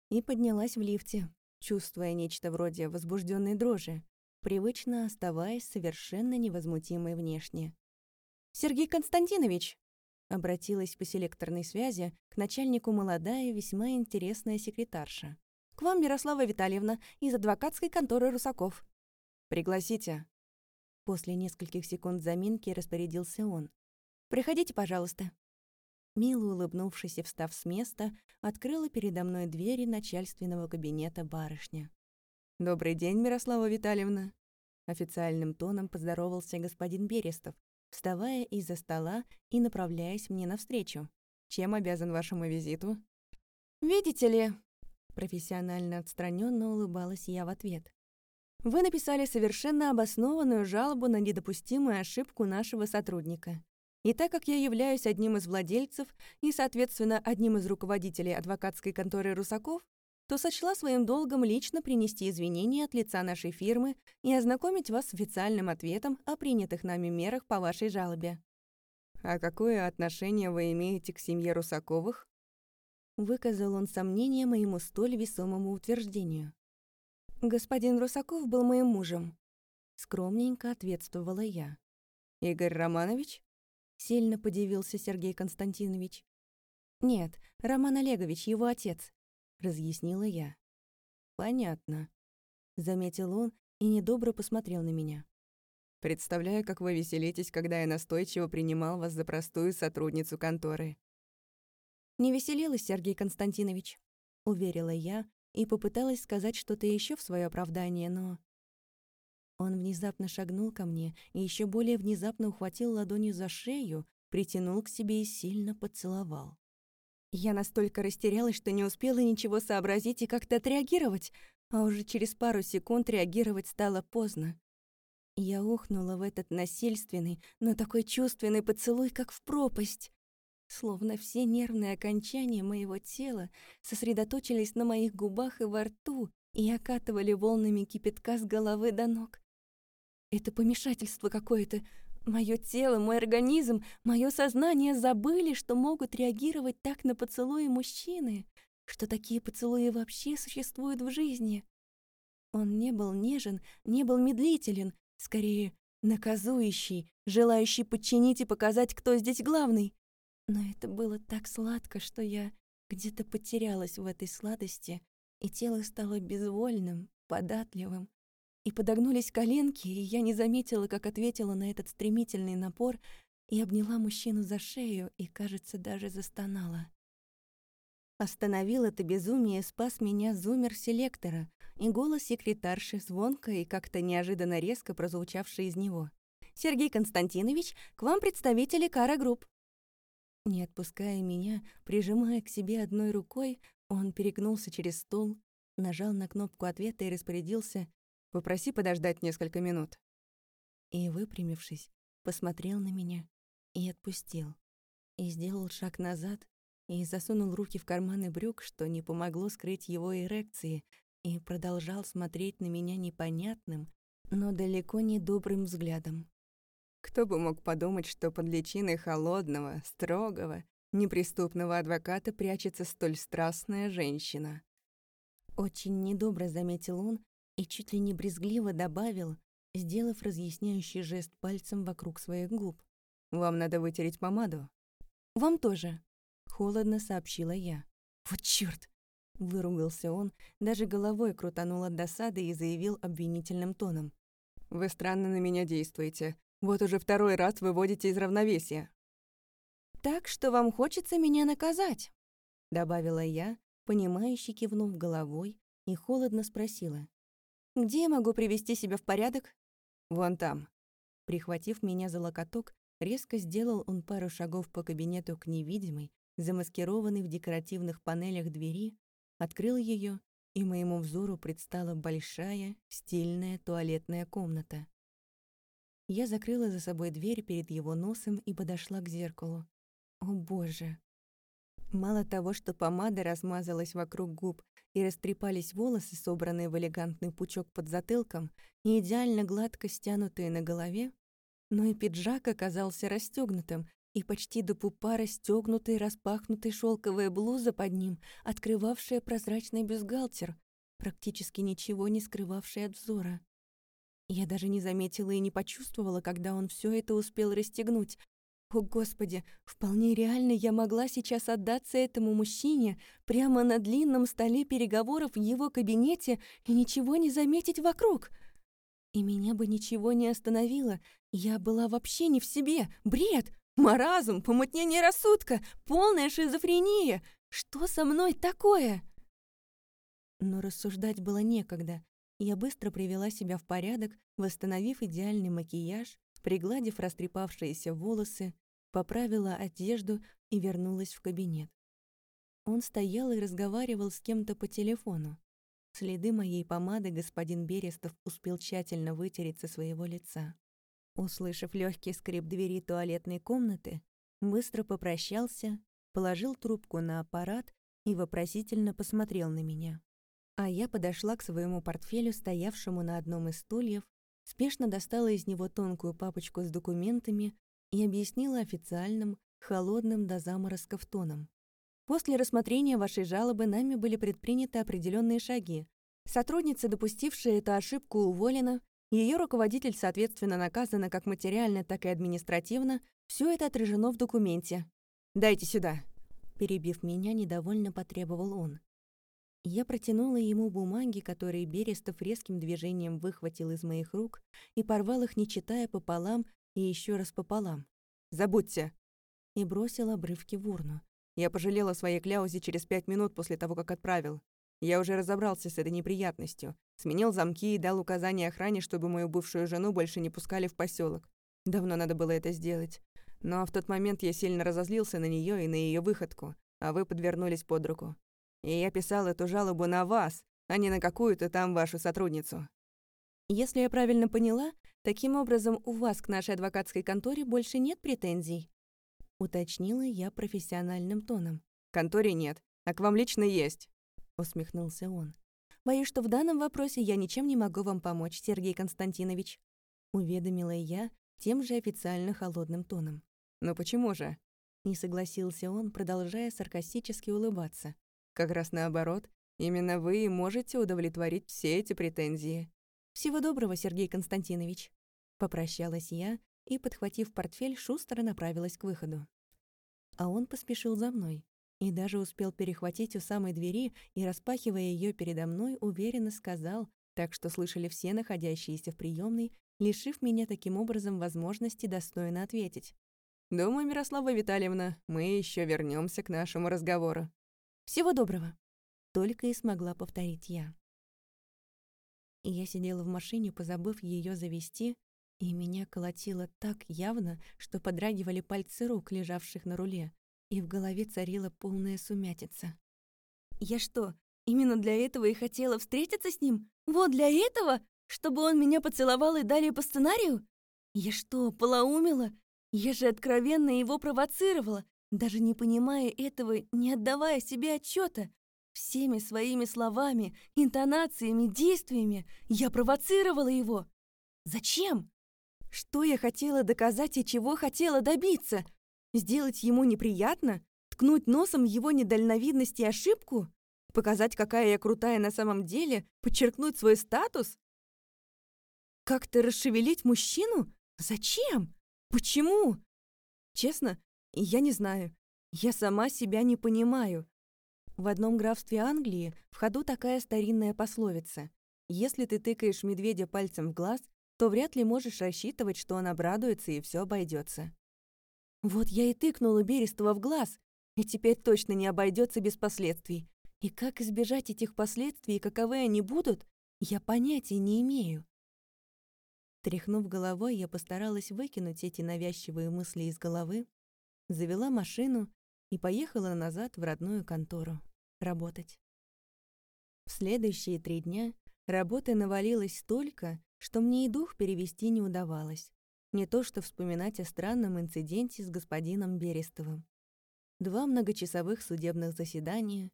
и поднялась в лифте, чувствуя нечто вроде возбужденной дрожи, привычно оставаясь совершенно невозмутимой внешне. «Сергей Константинович!» Обратилась по селекторной связи к начальнику молодая, весьма интересная секретарша. «К вам Мирослава Витальевна из адвокатской конторы Русаков». «Пригласите». После нескольких секунд заминки распорядился он. «Приходите, пожалуйста». Мило улыбнувшись и встав с места, открыла передо мной двери начальственного кабинета барышня. «Добрый день, Мирослава Витальевна!» Официальным тоном поздоровался господин Берестов, вставая из-за стола и направляясь мне навстречу. «Чем обязан вашему визиту?» «Видите ли...» Профессионально отстраненно улыбалась я в ответ. «Вы написали совершенно обоснованную жалобу на недопустимую ошибку нашего сотрудника. И так как я являюсь одним из владельцев и, соответственно, одним из руководителей адвокатской конторы «Русаков», то сочла своим долгом лично принести извинения от лица нашей фирмы и ознакомить вас с официальным ответом о принятых нами мерах по вашей жалобе. «А какое отношение вы имеете к семье Русаковых?» Выказал он сомнение моему столь весомому утверждению. «Господин Русаков был моим мужем», — скромненько ответствовала я. «Игорь Романович?» — сильно подивился Сергей Константинович. «Нет, Роман Олегович, его отец», — разъяснила я. «Понятно», — заметил он и недобро посмотрел на меня. «Представляю, как вы веселитесь, когда я настойчиво принимал вас за простую сотрудницу конторы». «Не веселилась, Сергей Константинович», — уверила я и попыталась сказать что-то еще в свое оправдание, но... Он внезапно шагнул ко мне и еще более внезапно ухватил ладонью за шею, притянул к себе и сильно поцеловал. Я настолько растерялась, что не успела ничего сообразить и как-то отреагировать, а уже через пару секунд реагировать стало поздно. Я ухнула в этот насильственный, но такой чувственный поцелуй, как в пропасть. Словно все нервные окончания моего тела сосредоточились на моих губах и во рту и окатывали волнами кипятка с головы до ног. Это помешательство какое-то, Мое тело, мой организм, мое сознание забыли, что могут реагировать так на поцелуи мужчины, что такие поцелуи вообще существуют в жизни. Он не был нежен, не был медлителен, скорее наказующий, желающий подчинить и показать, кто здесь главный. Но это было так сладко, что я где-то потерялась в этой сладости, и тело стало безвольным, податливым, и подогнулись коленки, и я не заметила, как ответила на этот стремительный напор и обняла мужчину за шею и, кажется, даже застонала. Остановил это безумие, спас меня зумер селектора и голос секретарши, звонко и как-то неожиданно резко прозвучавший из него. «Сергей Константинович, к вам представители Кара Групп». Не отпуская меня, прижимая к себе одной рукой, он перегнулся через стол, нажал на кнопку ответа и распорядился Попроси подождать несколько минут». И, выпрямившись, посмотрел на меня и отпустил. И сделал шаг назад, и засунул руки в карманы брюк, что не помогло скрыть его эрекции, и продолжал смотреть на меня непонятным, но далеко не добрым взглядом. Кто бы мог подумать, что под личиной холодного, строгого, неприступного адвоката прячется столь страстная женщина. Очень недобро заметил он, и чуть ли не брезгливо добавил, сделав разъясняющий жест пальцем вокруг своих губ. «Вам надо вытереть помаду». «Вам тоже», — холодно сообщила я. «Вот чёрт!» — выругался он, даже головой крутанул от досады и заявил обвинительным тоном. «Вы странно на меня действуете. Вот уже второй раз выводите из равновесия». «Так что вам хочется меня наказать», — добавила я, понимающе кивнув головой, и холодно спросила. Где я могу привести себя в порядок? Вон там. Прихватив меня за локоток, резко сделал он пару шагов по кабинету к невидимой, замаскированной в декоративных панелях двери, открыл ее, и моему взору предстала большая, стильная туалетная комната. Я закрыла за собой дверь перед его носом и подошла к зеркалу. О боже! Мало того, что помада размазалась вокруг губ и растрепались волосы, собранные в элегантный пучок под затылком и идеально гладко стянутые на голове, но и пиджак оказался расстёгнутым, и почти до пупа расстёгнутая распахнутая шелковая блуза под ним, открывавшая прозрачный бюстгальтер, практически ничего не скрывавший от взора. Я даже не заметила и не почувствовала, когда он все это успел расстегнуть, о, Господи, вполне реально я могла сейчас отдаться этому мужчине прямо на длинном столе переговоров в его кабинете и ничего не заметить вокруг. И меня бы ничего не остановило. Я была вообще не в себе. Бред! Маразм, помутнение рассудка, полная шизофрения. Что со мной такое? Но рассуждать было некогда. Я быстро привела себя в порядок, восстановив идеальный макияж, пригладив растрепавшиеся волосы, поправила одежду и вернулась в кабинет. Он стоял и разговаривал с кем-то по телефону. Следы моей помады господин Берестов успел тщательно вытереть со своего лица. Услышав легкий скрип двери туалетной комнаты, быстро попрощался, положил трубку на аппарат и вопросительно посмотрел на меня. А я подошла к своему портфелю, стоявшему на одном из стульев, спешно достала из него тонкую папочку с документами и объяснила официальным, холодным до заморозков тоном. После рассмотрения вашей жалобы нами были предприняты определенные шаги. Сотрудница, допустившая эту ошибку, уволена, ее руководитель, соответственно, наказана как материально, так и административно. Все это отражено в документе. «Дайте сюда!» Перебив меня, недовольно потребовал он. Я протянула ему бумаги, которые Берестов резким движением выхватил из моих рук и порвал их, не читая, пополам и еще раз пополам. «Забудьте!» И бросил обрывки в урну. Я пожалела о своей кляузе через пять минут после того, как отправил. Я уже разобрался с этой неприятностью. Сменил замки и дал указание охране, чтобы мою бывшую жену больше не пускали в поселок. Давно надо было это сделать. Но в тот момент я сильно разозлился на нее и на ее выходку, а вы подвернулись под руку. И я писал эту жалобу на вас, а не на какую-то там вашу сотрудницу. Если я правильно поняла, таким образом у вас к нашей адвокатской конторе больше нет претензий? Уточнила я профессиональным тоном. Конторе нет, а к вам лично есть усмехнулся он. Боюсь, что в данном вопросе я ничем не могу вам помочь, Сергей Константинович, уведомила я тем же официально холодным тоном. Но почему же? Не согласился он, продолжая саркастически улыбаться. Как раз наоборот, именно вы и можете удовлетворить все эти претензии. Всего доброго, Сергей Константинович, попрощалась я и, подхватив портфель, шустро направилась к выходу. А он поспешил за мной, и даже успел перехватить у самой двери и, распахивая ее передо мной, уверенно сказал, так что слышали все находящиеся в приемной, лишив меня таким образом возможности достойно ответить. «Думаю, Мирослава Витальевна, мы еще вернемся к нашему разговору». «Всего доброго!» — только и смогла повторить я. И я сидела в машине, позабыв ее завести, и меня колотило так явно, что подрагивали пальцы рук, лежавших на руле, и в голове царила полная сумятица. «Я что, именно для этого и хотела встретиться с ним? Вот для этого? Чтобы он меня поцеловал и далее по сценарию? Я что, полоумела? Я же откровенно его провоцировала, даже не понимая этого, не отдавая себе отчета. Всеми своими словами, интонациями, действиями я провоцировала его. Зачем? Что я хотела доказать и чего хотела добиться? Сделать ему неприятно? Ткнуть носом его недальновидность и ошибку? Показать, какая я крутая на самом деле? Подчеркнуть свой статус? Как-то расшевелить мужчину? Зачем? Почему? Честно, я не знаю. Я сама себя не понимаю. В одном графстве Англии в ходу такая старинная пословица. Если ты тыкаешь медведя пальцем в глаз, то вряд ли можешь рассчитывать, что он обрадуется и все обойдется. Вот я и тыкнула Берестова в глаз, и теперь точно не обойдется без последствий. И как избежать этих последствий и каковы они будут, я понятия не имею. Тряхнув головой, я постаралась выкинуть эти навязчивые мысли из головы, завела машину и поехала назад в родную контору работать. В следующие три дня работы навалилось столько, что мне и дух перевести не удавалось. Не то что вспоминать о странном инциденте с господином Берестовым. Два многочасовых судебных заседания,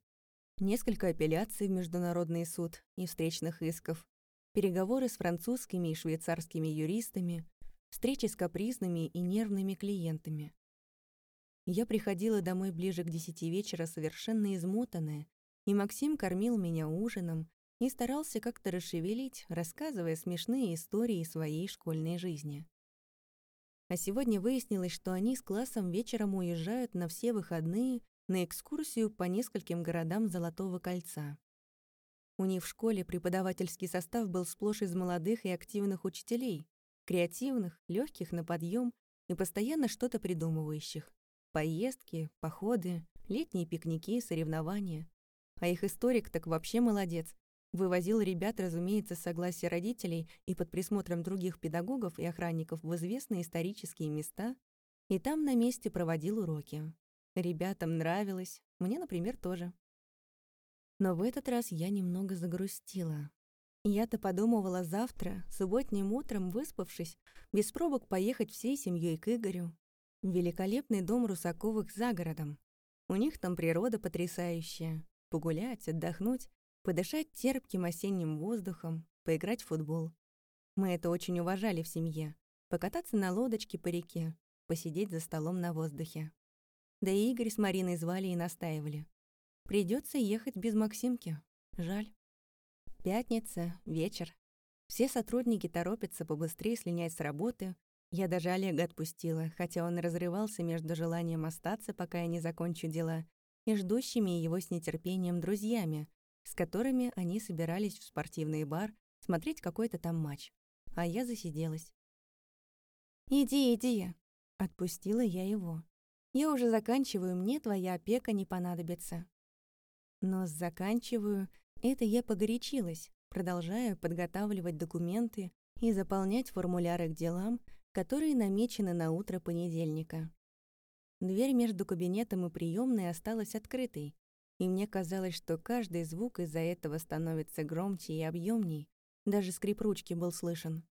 несколько апелляций в Международный суд и встречных исков, переговоры с французскими и швейцарскими юристами, встречи с капризными и нервными клиентами. Я приходила домой ближе к десяти вечера совершенно измотанная, и Максим кормил меня ужином и старался как-то расшевелить, рассказывая смешные истории своей школьной жизни. А сегодня выяснилось, что они с классом вечером уезжают на все выходные на экскурсию по нескольким городам Золотого кольца. У них в школе преподавательский состав был сплошь из молодых и активных учителей, креативных, легких на подъем и постоянно что-то придумывающих. Поездки, походы, летние пикники, соревнования. А их историк так вообще молодец. Вывозил ребят, разумеется, с согласия родителей и под присмотром других педагогов и охранников в известные исторические места, и там на месте проводил уроки. Ребятам нравилось, мне, например, тоже. Но в этот раз я немного загрустила. Я-то подумывала завтра, субботним утром, выспавшись, без пробок поехать всей семьей к Игорю. Великолепный дом Русаковых за городом. У них там природа потрясающая. Погулять, отдохнуть подышать терпким осенним воздухом, поиграть в футбол. Мы это очень уважали в семье. Покататься на лодочке по реке, посидеть за столом на воздухе. Да и Игорь с Мариной звали и настаивали. Придется ехать без Максимки. Жаль. Пятница, вечер. Все сотрудники торопятся побыстрее слинять с работы. Я даже Олега отпустила, хотя он разрывался между желанием остаться, пока я не закончу дела, и ждущими его с нетерпением друзьями, с которыми они собирались в спортивный бар смотреть какой-то там матч. А я засиделась. «Иди, иди!» — отпустила я его. «Я уже заканчиваю, мне твоя опека не понадобится». Но заканчиваю — это я погорячилась, продолжаю подготавливать документы и заполнять формуляры к делам, которые намечены на утро понедельника. Дверь между кабинетом и приемной осталась открытой, и мне казалось, что каждый звук из-за этого становится громче и объемней, даже скрип ручки был слышен.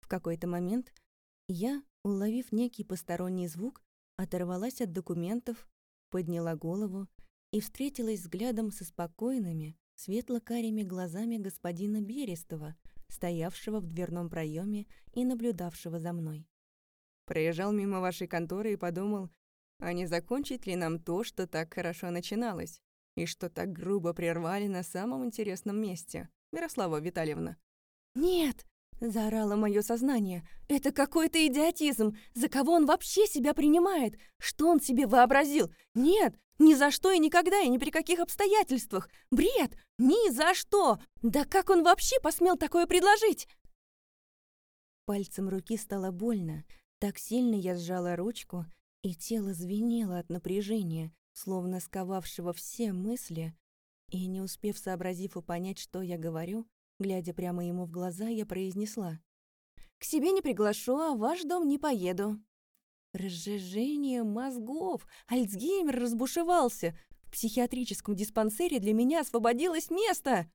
В какой-то момент я, уловив некий посторонний звук, оторвалась от документов, подняла голову и встретилась взглядом со спокойными, светло-карими глазами господина Берестова, стоявшего в дверном проеме и наблюдавшего за мной. Проезжал мимо вашей конторы и подумал, а не закончить ли нам то, что так хорошо начиналось, и что так грубо прервали на самом интересном месте, Мирослава Витальевна? «Нет!» — заорало мое сознание. «Это какой-то идиотизм! За кого он вообще себя принимает? Что он себе вообразил? Нет! Ни за что и никогда, и ни при каких обстоятельствах! Бред! Ни за что! Да как он вообще посмел такое предложить?» Пальцем руки стало больно. Так сильно я сжала ручку, и тело звенело от напряжения, словно сковавшего все мысли, и, не успев сообразив и понять, что я говорю, глядя прямо ему в глаза, я произнесла. «К себе не приглашу, а в ваш дом не поеду». Разжижение мозгов! Альцгеймер разбушевался! В психиатрическом диспансере для меня освободилось место!